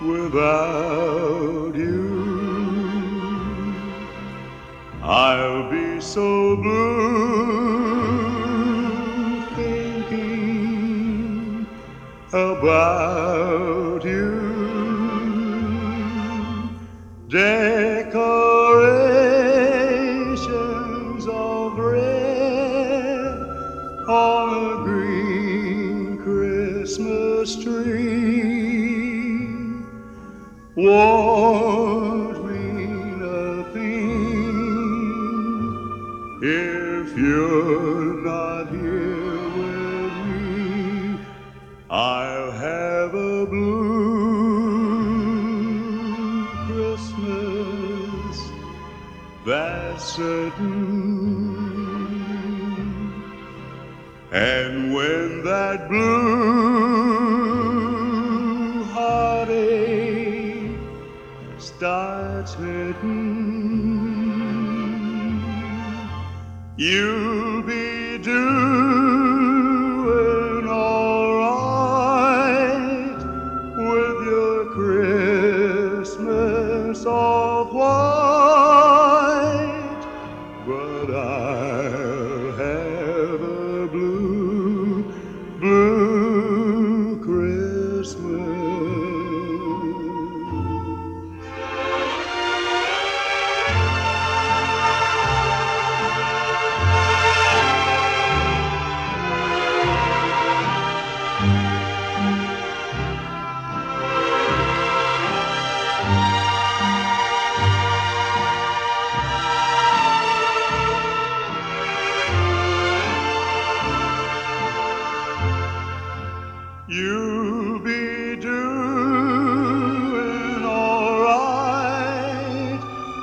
without you. I'll be so blue thinking about you. Decorations of red on a green Christmas tree won't mean a thing if you're not here with me. I'll have a blue Christmas, that's certain. And when that blue töten. You'll be due.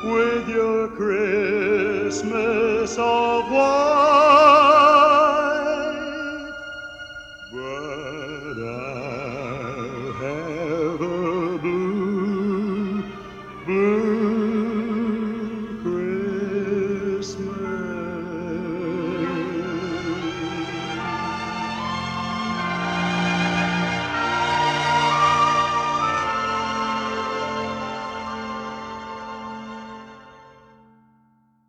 with your Christmas of white.